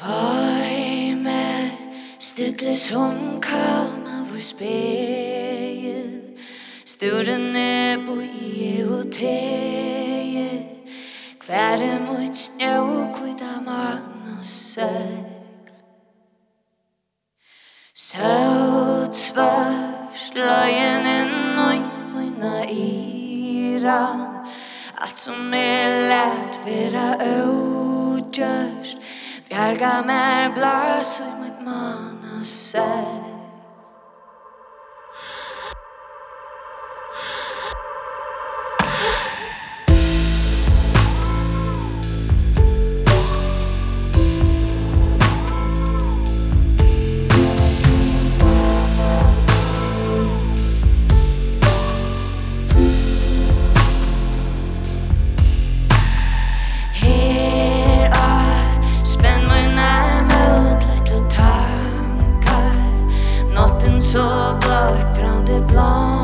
Vøyme Stille som kama Hvor spegel Større nebo i euteie Kvære mot snjau Kvita manna segl. Søt svars Løyen en og Møyna iran Alt som er lett Vera øvgjørst Bjarga mer blas og imot mana sær så blekt blant det.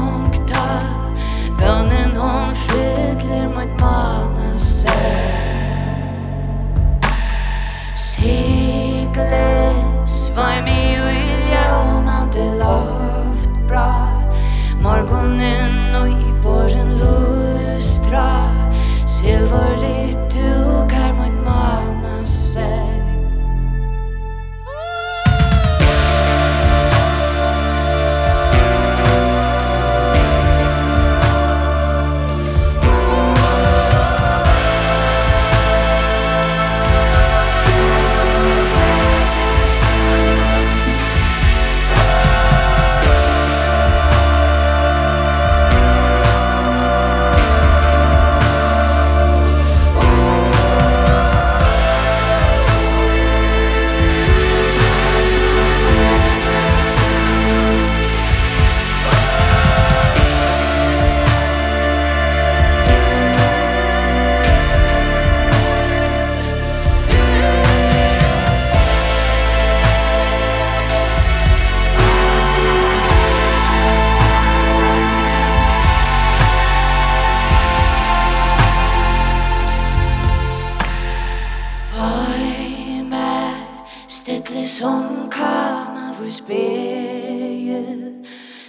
som kama vår spegel.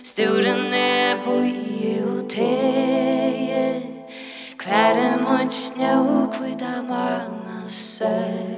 Sturen er boi og teie Kvære mot snø kvita manna søy